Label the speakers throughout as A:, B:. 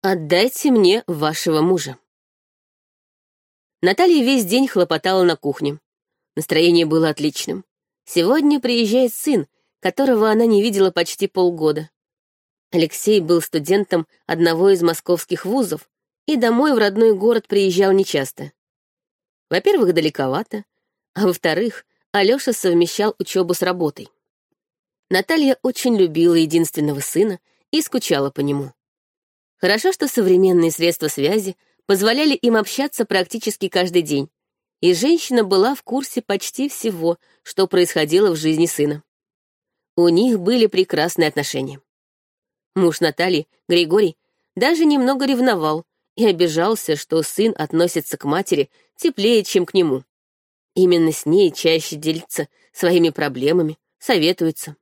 A: Отдайте мне вашего мужа. Наталья весь день хлопотала на кухне. Настроение было отличным. Сегодня приезжает сын, которого она не видела почти полгода. Алексей был студентом одного из московских вузов и домой в родной город приезжал нечасто. Во-первых, далековато, а во-вторых, Алёша совмещал учебу с работой. Наталья очень любила единственного сына и скучала по нему. Хорошо, что современные средства связи позволяли им общаться практически каждый день, и женщина была в курсе почти всего, что происходило в жизни сына. У них были прекрасные отношения. Муж Натальи, Григорий, даже немного ревновал и обижался, что сын относится к матери теплее, чем к нему. Именно с ней чаще делится своими проблемами, советуется.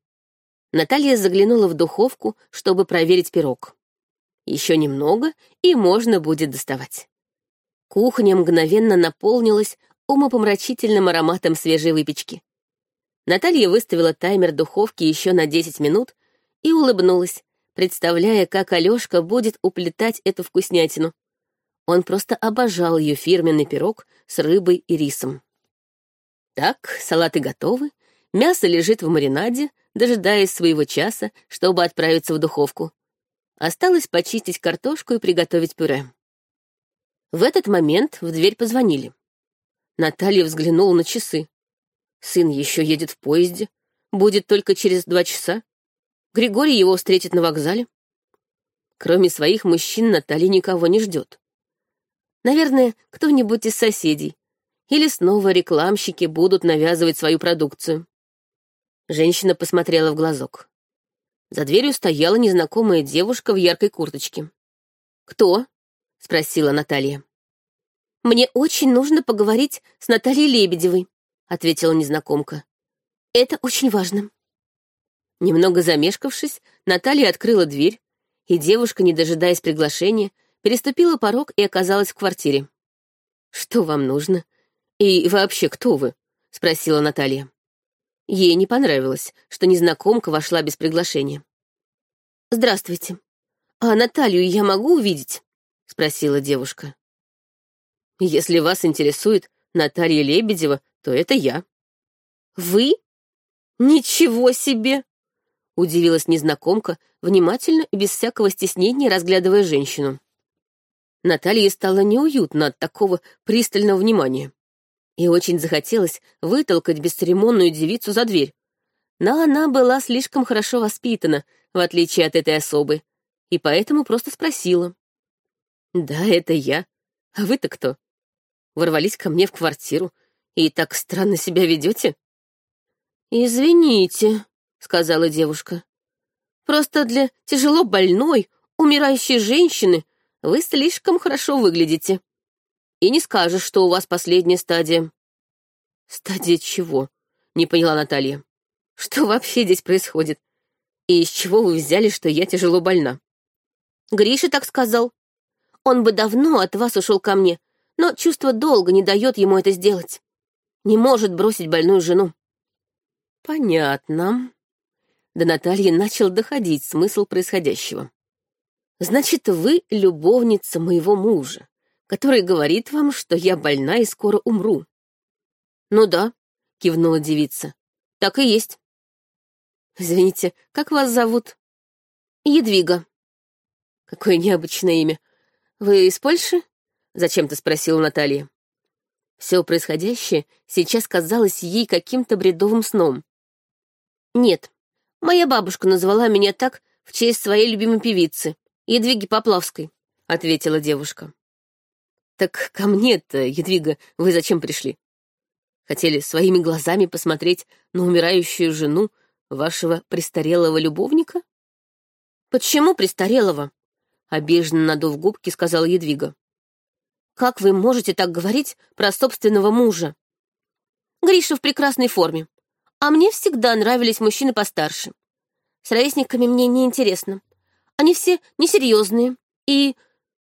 A: Наталья заглянула в духовку, чтобы проверить пирог. Еще немного, и можно будет доставать. Кухня мгновенно наполнилась умопомрачительным ароматом свежей выпечки. Наталья выставила таймер духовки еще на 10 минут и улыбнулась, представляя, как Алёшка будет уплетать эту вкуснятину. Он просто обожал ее фирменный пирог с рыбой и рисом. Так, салаты готовы, мясо лежит в маринаде, дожидаясь своего часа, чтобы отправиться в духовку. Осталось почистить картошку и приготовить пюре. В этот момент в дверь позвонили. Наталья взглянула на часы. Сын еще едет в поезде, будет только через два часа. Григорий его встретит на вокзале. Кроме своих мужчин Наталья никого не ждет. Наверное, кто-нибудь из соседей, или снова рекламщики будут навязывать свою продукцию. Женщина посмотрела в глазок. За дверью стояла незнакомая девушка в яркой курточке. «Кто?» — спросила Наталья. «Мне очень нужно поговорить с Натальей Лебедевой», — ответила незнакомка. «Это очень важно». Немного замешкавшись, Наталья открыла дверь, и девушка, не дожидаясь приглашения, переступила порог и оказалась в квартире. «Что вам нужно?» «И вообще, кто вы?» — спросила Наталья. Ей не понравилось, что незнакомка вошла без приглашения. «Здравствуйте. А Наталью я могу увидеть?» — спросила девушка. «Если вас интересует Наталья Лебедева, то это я». «Вы? Ничего себе!» — удивилась незнакомка, внимательно и без всякого стеснения разглядывая женщину. Наталье стало неуютно от такого пристального внимания и очень захотелось вытолкать бесцеремонную девицу за дверь. Но она была слишком хорошо воспитана, в отличие от этой особы, и поэтому просто спросила. «Да, это я. А вы-то кто? Ворвались ко мне в квартиру и так странно себя ведете?» «Извините», — сказала девушка. «Просто для тяжело больной, умирающей женщины вы слишком хорошо выглядите и не скажешь, что у вас последняя стадия». «Стадия чего?» — не поняла Наталья. «Что вообще здесь происходит? И из чего вы взяли, что я тяжело больна?» «Гриша так сказал. Он бы давно от вас ушел ко мне, но чувство долга не дает ему это сделать. Не может бросить больную жену». «Понятно». До Натальи начал доходить смысл происходящего. «Значит, вы любовница моего мужа который говорит вам, что я больна и скоро умру». «Ну да», — кивнула девица, — «так и есть». «Извините, как вас зовут?» «Едвига». «Какое необычное имя. Вы из Польши?» — зачем-то спросила Наталья. Все происходящее сейчас казалось ей каким-то бредовым сном. «Нет, моя бабушка назвала меня так в честь своей любимой певицы, Едвиги Поплавской», — ответила девушка. «Так ко мне-то, Едвига, вы зачем пришли? Хотели своими глазами посмотреть на умирающую жену вашего престарелого любовника?» «Почему престарелого?» — обиженно надув губки, сказала Едвига. «Как вы можете так говорить про собственного мужа? Гриша в прекрасной форме, а мне всегда нравились мужчины постарше. С ровесниками мне не интересно. Они все несерьезные и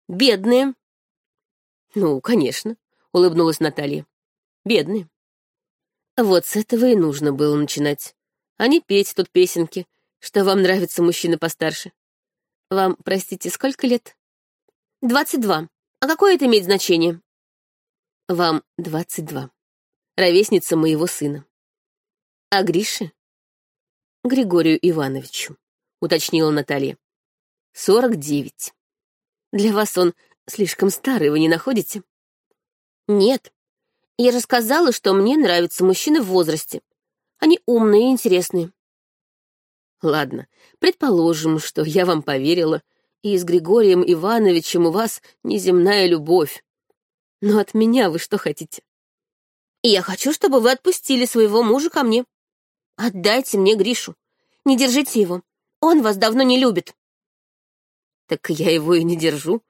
A: бедные. «Ну, конечно», — улыбнулась Наталья. «Бедные». Вот с этого и нужно было начинать, а не петь тут песенки, что вам нравится мужчина постарше. Вам, простите, сколько лет? Двадцать два. А какое это имеет значение? Вам двадцать два. Ровесница моего сына. А Грише? Григорию Ивановичу, уточнила Наталья. Сорок девять. Для вас он слишком старый, вы не находите? Нет. Я же сказала, что мне нравятся мужчины в возрасте. Они умные и интересные. Ладно, предположим, что я вам поверила, и с Григорием Ивановичем у вас неземная любовь. Но от меня вы что хотите? Я хочу, чтобы вы отпустили своего мужа ко мне. Отдайте мне Гришу. Не держите его. Он вас давно не любит. Так я его и не держу,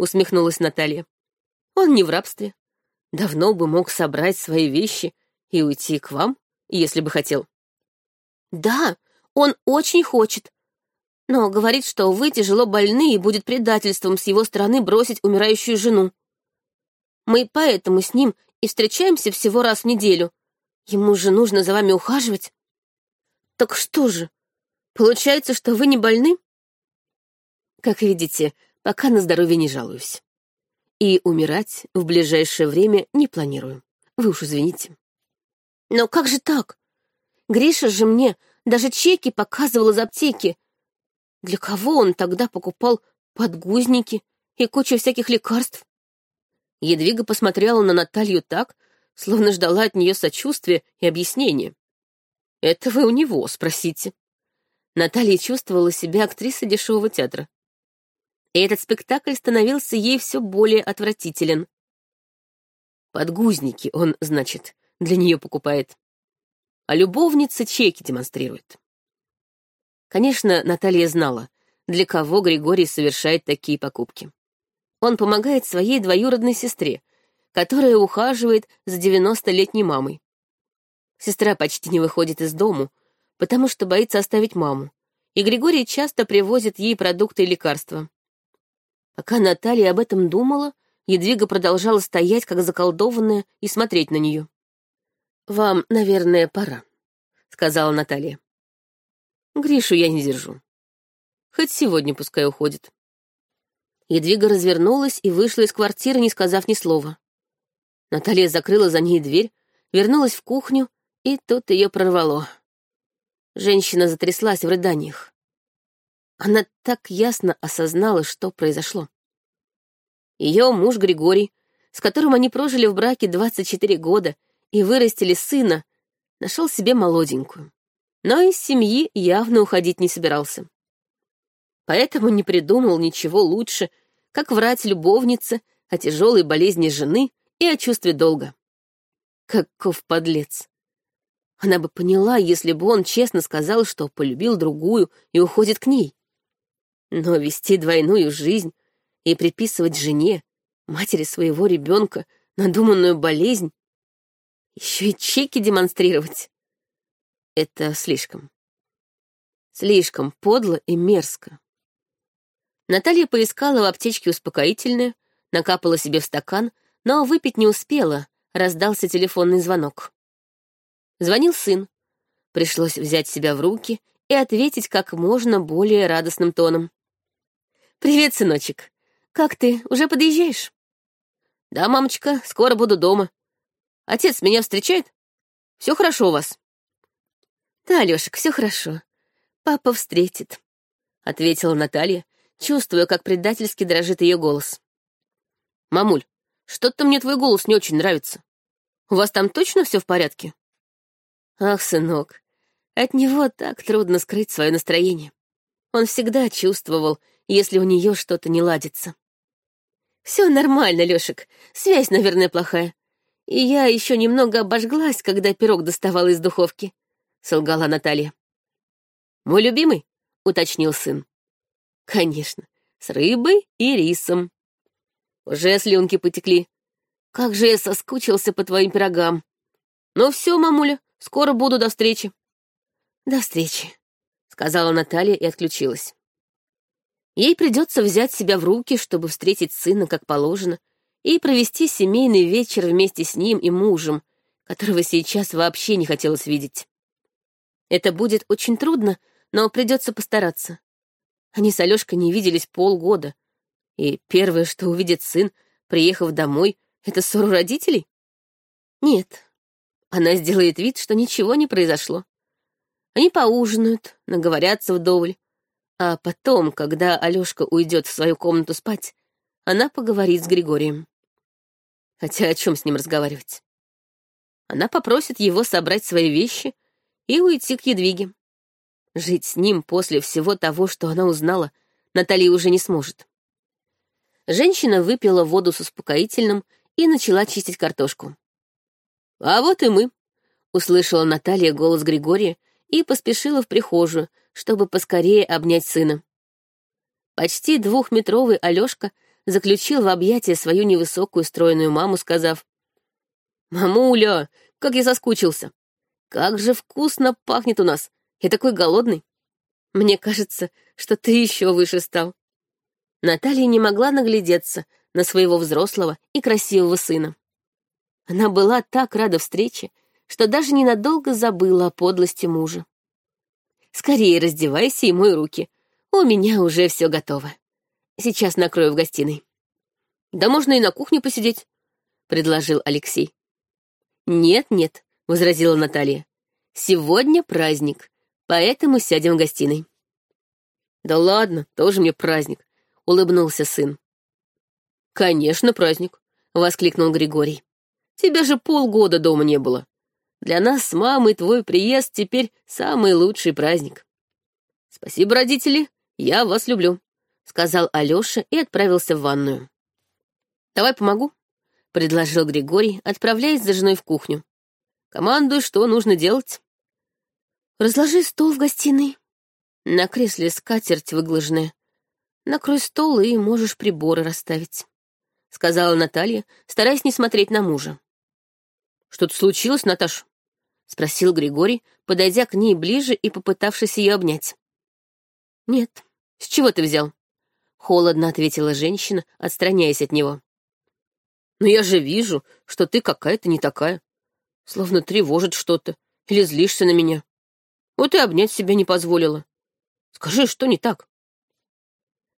A: усмехнулась Наталья. Он не в рабстве. Давно бы мог собрать свои вещи и уйти к вам, если бы хотел. Да, он очень хочет, но говорит, что вы тяжело больны и будет предательством с его стороны бросить умирающую жену. Мы поэтому с ним и встречаемся всего раз в неделю. Ему же нужно за вами ухаживать. Так что же, получается, что вы не больны? Как видите, пока на здоровье не жалуюсь. И умирать в ближайшее время не планирую. Вы уж извините. Но как же так? Гриша же мне даже чеки показывал из аптеки, для кого он тогда покупал подгузники и кучу всяких лекарств? Едвига посмотрела на Наталью так, словно ждала от нее сочувствия и объяснения. «Это вы у него спросите». Наталья чувствовала себя актрисой дешевого театра. И этот спектакль становился ей все более отвратителен. Подгузники он, значит, для нее покупает. А любовница чеки демонстрирует. Конечно, Наталья знала, для кого Григорий совершает такие покупки. Он помогает своей двоюродной сестре, которая ухаживает за 90-летней мамой. Сестра почти не выходит из дому, потому что боится оставить маму, и Григорий часто привозит ей продукты и лекарства. Пока Наталья об этом думала, Едвига продолжала стоять, как заколдованная, и смотреть на нее. «Вам, наверное, пора», — сказала Наталья. Гришу я не держу. Хоть сегодня пускай уходит. Едвига развернулась и вышла из квартиры, не сказав ни слова. Наталья закрыла за ней дверь, вернулась в кухню, и тут ее прорвало. Женщина затряслась в рыданиях. Она так ясно осознала, что произошло. Ее муж Григорий, с которым они прожили в браке 24 года и вырастили сына, нашел себе молоденькую но из семьи явно уходить не собирался. Поэтому не придумал ничего лучше, как врать любовнице о тяжелой болезни жены и о чувстве долга. Каков подлец! Она бы поняла, если бы он честно сказал, что полюбил другую и уходит к ней. Но вести двойную жизнь и приписывать жене, матери своего ребенка, надуманную болезнь, еще и чеки демонстрировать. Это слишком. Слишком подло и мерзко. Наталья поискала в аптечке успокоительное, накапала себе в стакан, но выпить не успела, раздался телефонный звонок. Звонил сын. Пришлось взять себя в руки и ответить как можно более радостным тоном. «Привет, сыночек. Как ты, уже подъезжаешь?» «Да, мамочка, скоро буду дома. Отец меня встречает? Все хорошо у вас?» «Да, Лёшек, все хорошо. Папа встретит», — ответила Наталья, чувствуя, как предательски дрожит ее голос. «Мамуль, что-то мне твой голос не очень нравится. У вас там точно все в порядке?» «Ах, сынок, от него так трудно скрыть свое настроение. Он всегда чувствовал, если у нее что-то не ладится. Все нормально, Лёшек, связь, наверное, плохая. И я еще немного обожглась, когда пирог доставала из духовки. — солгала Наталья. «Мой любимый?» — уточнил сын. «Конечно, с рыбой и рисом. Уже слюнки потекли. Как же я соскучился по твоим пирогам. Ну все, мамуля, скоро буду, до встречи». «До встречи», — сказала Наталья и отключилась. Ей придется взять себя в руки, чтобы встретить сына как положено, и провести семейный вечер вместе с ним и мужем, которого сейчас вообще не хотелось видеть. Это будет очень трудно, но придется постараться. Они с Алёшкой не виделись полгода, И первое, что увидит сын, приехав домой, это ссору родителей? Нет. Она сделает вид, что ничего не произошло. Они поужинают, наговорятся вдоволь. А потом, когда Алёшка уйдет в свою комнату спать, она поговорит с Григорием. Хотя о чем с ним разговаривать? Она попросит его собрать свои вещи и уйти к Едвиге. Жить с ним после всего того, что она узнала, Наталья уже не сможет. Женщина выпила воду с успокоительным и начала чистить картошку. «А вот и мы», — услышала Наталья голос Григория и поспешила в прихожую, чтобы поскорее обнять сына. Почти двухметровый Алёшка заключил в объятия свою невысокую стройную маму, сказав, «Мамуля, как я соскучился! Как же вкусно пахнет у нас! Я такой голодный! Мне кажется, что ты еще выше стал!» Наталья не могла наглядеться на своего взрослого и красивого сына. Она была так рада встрече, что даже ненадолго забыла о подлости мужа. «Скорее раздевайся и мой руки. У меня уже все готово. Сейчас накрою в гостиной». «Да можно и на кухне посидеть», — предложил Алексей. «Нет-нет», — возразила Наталья. «Сегодня праздник, поэтому сядем в гостиной». «Да ладно, тоже мне праздник улыбнулся сын. «Конечно, праздник», — воскликнул Григорий. «Тебя же полгода дома не было. Для нас с мамой твой приезд теперь самый лучший праздник». «Спасибо, родители, я вас люблю», — сказал Алёша и отправился в ванную. «Давай помогу», — предложил Григорий, отправляясь за женой в кухню. «Командуй, что нужно делать». «Разложи стол в гостиной». На кресле скатерть выглаженная. Накрой стол и можешь приборы расставить», — сказала Наталья, стараясь не смотреть на мужа. «Что-то случилось, Наташ?» — спросил Григорий, подойдя к ней ближе и попытавшись ее обнять. «Нет. С чего ты взял?» — холодно ответила женщина, отстраняясь от него. «Но я же вижу, что ты какая-то не такая. Словно тревожит что-то или злишься на меня. Вот и обнять себя не позволила. Скажи, что не так?»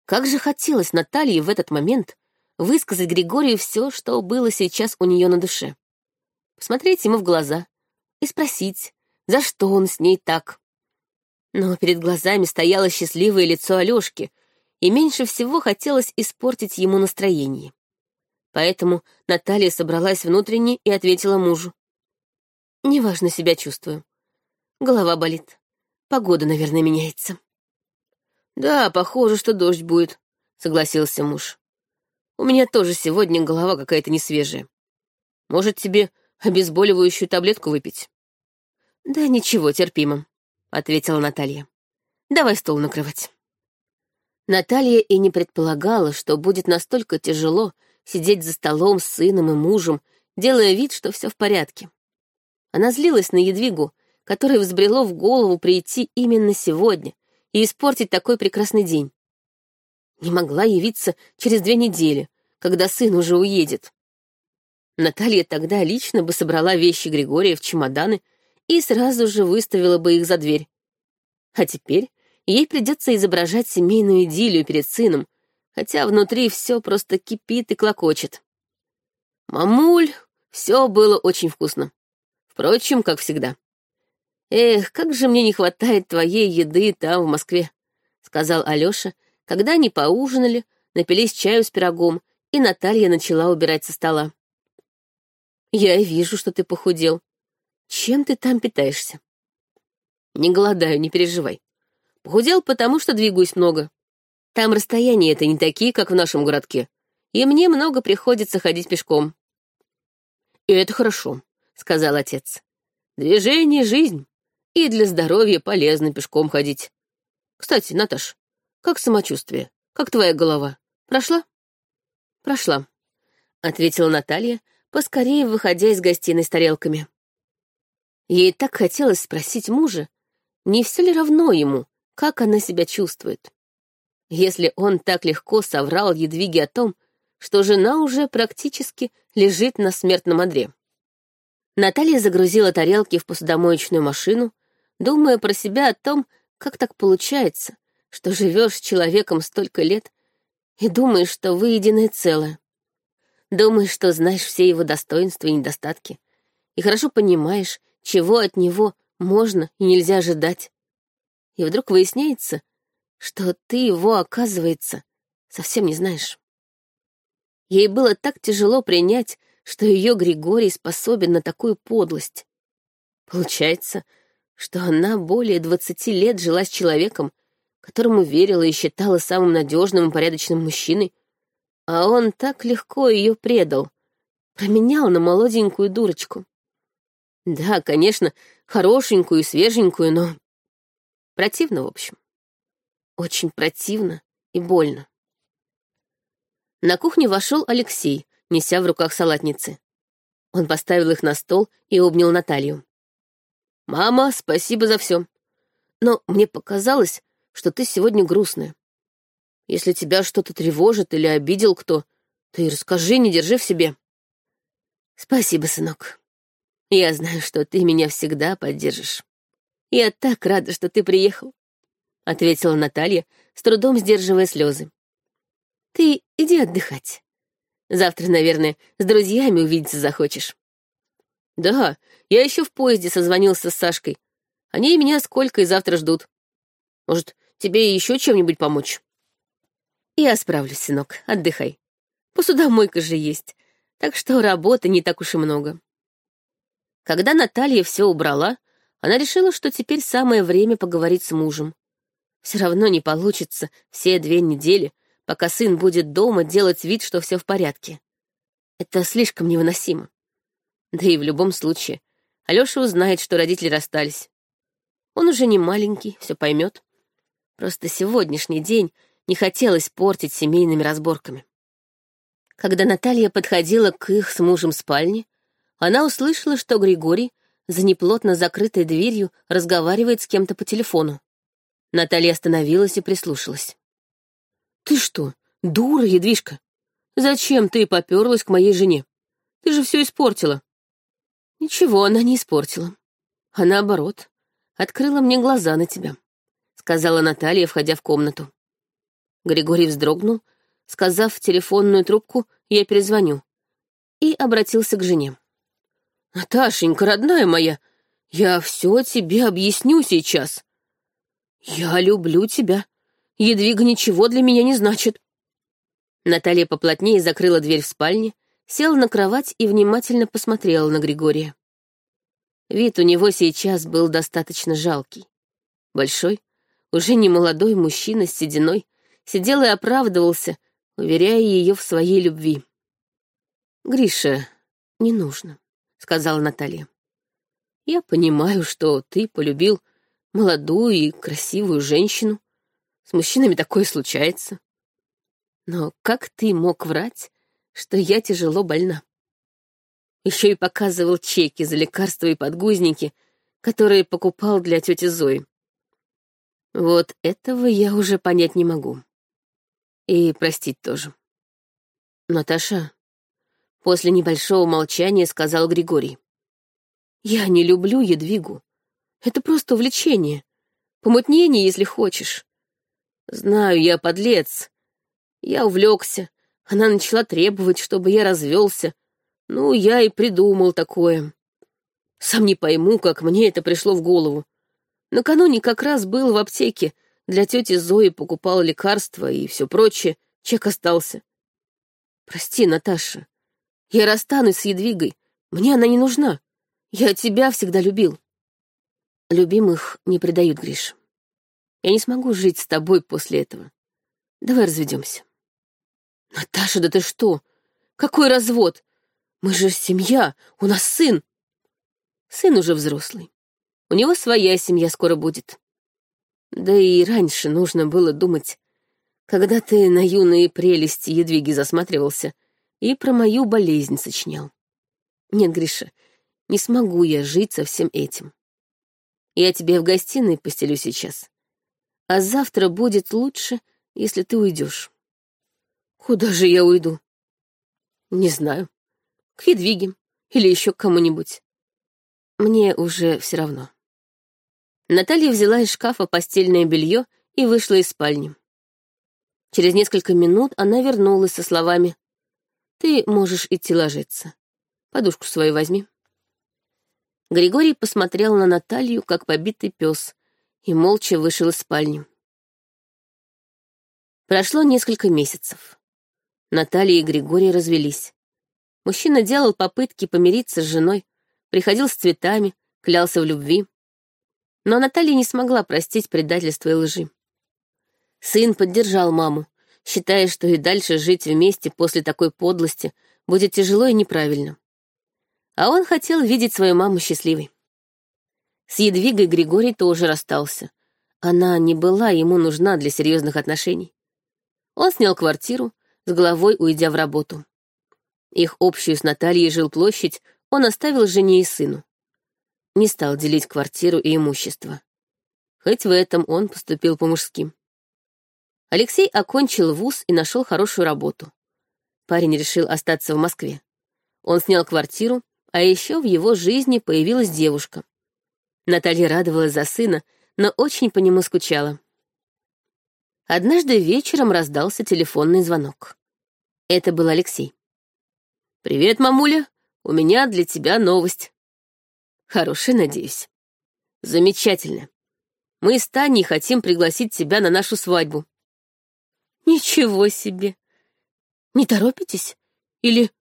A: Как же хотелось Наталье в этот момент высказать Григорию все, что было сейчас у нее на душе. Посмотреть ему в глаза и спросить, за что он с ней так. Но перед глазами стояло счастливое лицо Алёшки, и меньше всего хотелось испортить ему настроение. Поэтому Наталья собралась внутренне и ответила мужу. «Неважно себя чувствую. Голова болит. Погода, наверное, меняется». «Да, похоже, что дождь будет», — согласился муж. «У меня тоже сегодня голова какая-то несвежая. Может, тебе обезболивающую таблетку выпить?» «Да ничего, терпимо», — ответила Наталья. «Давай стол накрывать». Наталья и не предполагала, что будет настолько тяжело сидеть за столом с сыном и мужем, делая вид, что все в порядке. Она злилась на Едвигу, которой взбрело в голову прийти именно сегодня, и испортить такой прекрасный день. Не могла явиться через две недели, когда сын уже уедет. Наталья тогда лично бы собрала вещи Григория в чемоданы и сразу же выставила бы их за дверь. А теперь ей придется изображать семейную идиллию перед сыном, хотя внутри все просто кипит и клокочет. «Мамуль, все было очень вкусно. Впрочем, как всегда. «Эх, как же мне не хватает твоей еды там, в Москве», — сказал Алёша, когда они поужинали, напились чаю с пирогом, и Наталья начала убирать со стола. «Я вижу, что ты похудел. Чем ты там питаешься?» «Не голодаю, не переживай. Похудел, потому что двигаюсь много. Там расстояния это не такие, как в нашем городке, и мне много приходится ходить пешком». «И это хорошо», — сказал отец. «Движение — жизнь и для здоровья полезно пешком ходить. Кстати, Наташ, как самочувствие? Как твоя голова? Прошла? Прошла, — ответила Наталья, поскорее выходя из гостиной с тарелками. Ей так хотелось спросить мужа, не все ли равно ему, как она себя чувствует. Если он так легко соврал Едвиге о том, что жена уже практически лежит на смертном одре. Наталья загрузила тарелки в посудомоечную машину, думая про себя о том, как так получается, что живешь с человеком столько лет, и думаешь, что вы единое целое. Думаешь, что знаешь все его достоинства и недостатки, и хорошо понимаешь, чего от него можно и нельзя ожидать. И вдруг выясняется, что ты его, оказывается, совсем не знаешь. Ей было так тяжело принять, что ее Григорий способен на такую подлость. Получается, что она более двадцати лет жила с человеком, которому верила и считала самым надежным и порядочным мужчиной, а он так легко ее предал, променял на молоденькую дурочку. Да, конечно, хорошенькую и свеженькую, но... Противно, в общем. Очень противно и больно. На кухню вошел Алексей, неся в руках салатницы. Он поставил их на стол и обнял Наталью. «Мама, спасибо за все. Но мне показалось, что ты сегодня грустная. Если тебя что-то тревожит или обидел кто, ты расскажи, не держи в себе». «Спасибо, сынок. Я знаю, что ты меня всегда поддержишь. Я так рада, что ты приехал», — ответила Наталья, с трудом сдерживая слезы. «Ты иди отдыхать. Завтра, наверное, с друзьями увидеться захочешь». «Да, я еще в поезде созвонился с Сашкой. Они меня сколько и завтра ждут. Может, тебе еще чем-нибудь помочь?» «Я справлюсь, сынок, отдыхай. Посудомойка же есть, так что работы не так уж и много». Когда Наталья все убрала, она решила, что теперь самое время поговорить с мужем. Все равно не получится все две недели, пока сын будет дома делать вид, что все в порядке. Это слишком невыносимо. Да и в любом случае, Алёша узнает, что родители расстались. Он уже не маленький, все поймет. Просто сегодняшний день не хотелось портить семейными разборками. Когда Наталья подходила к их с мужем спальне, она услышала, что Григорий за неплотно закрытой дверью разговаривает с кем-то по телефону. Наталья остановилась и прислушалась. «Ты что, дура, едвишка? Зачем ты поперлась к моей жене? Ты же все испортила». «Ничего она не испортила, а наоборот, открыла мне глаза на тебя сказала Наталья, входя в комнату. Григорий вздрогнул, сказав в телефонную трубку «Я перезвоню», и обратился к жене. «Наташенька, родная моя, я все тебе объясню сейчас. Я люблю тебя. Едвига ничего для меня не значит». Наталья поплотнее закрыла дверь в спальне, села на кровать и внимательно посмотрела на Григория. Вид у него сейчас был достаточно жалкий. Большой, уже не молодой мужчина с сединой, сидел и оправдывался, уверяя ее в своей любви. «Гриша, не нужно», — сказала Наталья. «Я понимаю, что ты полюбил молодую и красивую женщину. С мужчинами такое случается. Но как ты мог врать, что я тяжело больна? Еще и показывал чеки за лекарства и подгузники, которые покупал для тети Зои. Вот этого я уже понять не могу. И простить тоже. Наташа, после небольшого молчания сказал Григорий. Я не люблю Едвигу. Это просто увлечение. Помутнение, если хочешь. Знаю, я подлец. Я увлекся. Она начала требовать, чтобы я развелся. Ну, я и придумал такое. Сам не пойму, как мне это пришло в голову. Накануне как раз был в аптеке, для тети Зои покупал лекарства и все прочее, чек остался. Прости, Наташа, я расстанусь с Едвигой, мне она не нужна. Я тебя всегда любил. Любимых не предают, Гриш. Я не смогу жить с тобой после этого. Давай разведемся. Наташа, да ты что? Какой развод? Мы же семья, у нас сын. Сын уже взрослый. У него своя семья скоро будет. Да и раньше нужно было думать, когда ты на юные прелести Едвиги засматривался и про мою болезнь сочинял. Нет, Гриша, не смогу я жить со всем этим. Я тебе в гостиной постелю сейчас. А завтра будет лучше, если ты уйдешь. Куда же я уйду? Не знаю. К Едвиге или еще к кому-нибудь. Мне уже все равно. Наталья взяла из шкафа постельное белье и вышла из спальни. Через несколько минут она вернулась со словами «Ты можешь идти ложиться. Подушку свою возьми». Григорий посмотрел на Наталью, как побитый пес, и молча вышел из спальни. Прошло несколько месяцев. Наталья и Григорий развелись. Мужчина делал попытки помириться с женой, приходил с цветами, клялся в любви. Но Наталья не смогла простить предательство и лжи. Сын поддержал маму, считая, что и дальше жить вместе после такой подлости будет тяжело и неправильно. А он хотел видеть свою маму счастливой. С Едвигой Григорий тоже расстался. Она не была ему нужна для серьезных отношений. Он снял квартиру, с головой уйдя в работу. Их общую с Натальей жилплощадь он оставил жене и сыну. Не стал делить квартиру и имущество. Хоть в этом он поступил по-мужски. Алексей окончил вуз и нашел хорошую работу. Парень решил остаться в Москве. Он снял квартиру, а еще в его жизни появилась девушка. Наталья радовалась за сына, но очень по нему скучала. Однажды вечером раздался телефонный звонок. Это был Алексей. «Привет, мамуля, у меня для тебя новость». «Хорошая, надеюсь». «Замечательно. Мы с Таней хотим пригласить тебя на нашу свадьбу». «Ничего себе! Не торопитесь? Или...»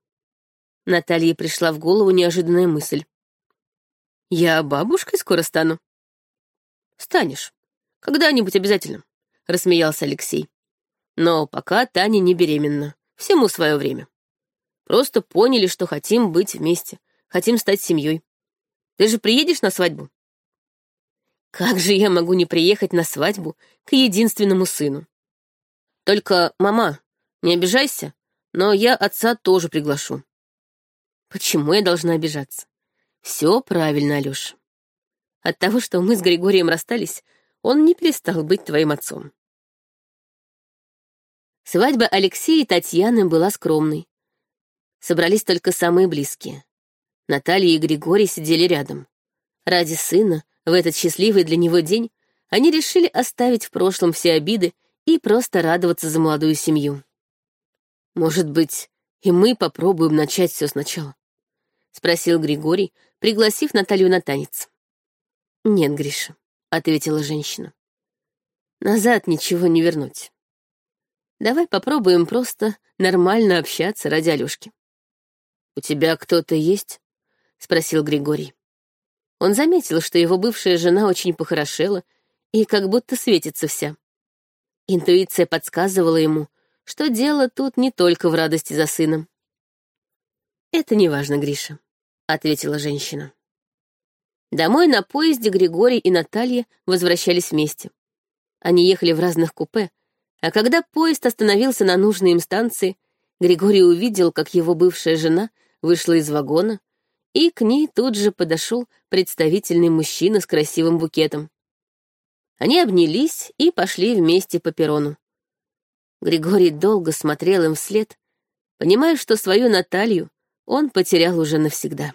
A: Наталье пришла в голову неожиданная мысль. «Я бабушкой скоро стану». «Станешь. Когда-нибудь обязательно рассмеялся Алексей. Но пока Таня не беременна. Всему свое время. Просто поняли, что хотим быть вместе, хотим стать семьей. Ты же приедешь на свадьбу? Как же я могу не приехать на свадьбу к единственному сыну? Только, мама, не обижайся, но я отца тоже приглашу. Почему я должна обижаться? Все правильно, Алёша. От того, что мы с Григорием расстались, он не перестал быть твоим отцом. Свадьба Алексея и Татьяны была скромной. Собрались только самые близкие. Наталья и Григорий сидели рядом. Ради сына, в этот счастливый для него день, они решили оставить в прошлом все обиды и просто радоваться за молодую семью. «Может быть, и мы попробуем начать все сначала?» — спросил Григорий, пригласив Наталью на танец. «Нет, Гриша», — ответила женщина. «Назад ничего не вернуть. Давай попробуем просто нормально общаться ради Алёшки. «У тебя кто-то есть?» — спросил Григорий. Он заметил, что его бывшая жена очень похорошела и как будто светится вся. Интуиция подсказывала ему, что дело тут не только в радости за сыном. «Это не важно, Гриша», — ответила женщина. Домой на поезде Григорий и Наталья возвращались вместе. Они ехали в разных купе, а когда поезд остановился на нужной им станции, Григорий увидел, как его бывшая жена вышла из вагона, и к ней тут же подошел представительный мужчина с красивым букетом. Они обнялись и пошли вместе по перрону. Григорий долго смотрел им вслед, понимая, что свою Наталью он потерял уже навсегда.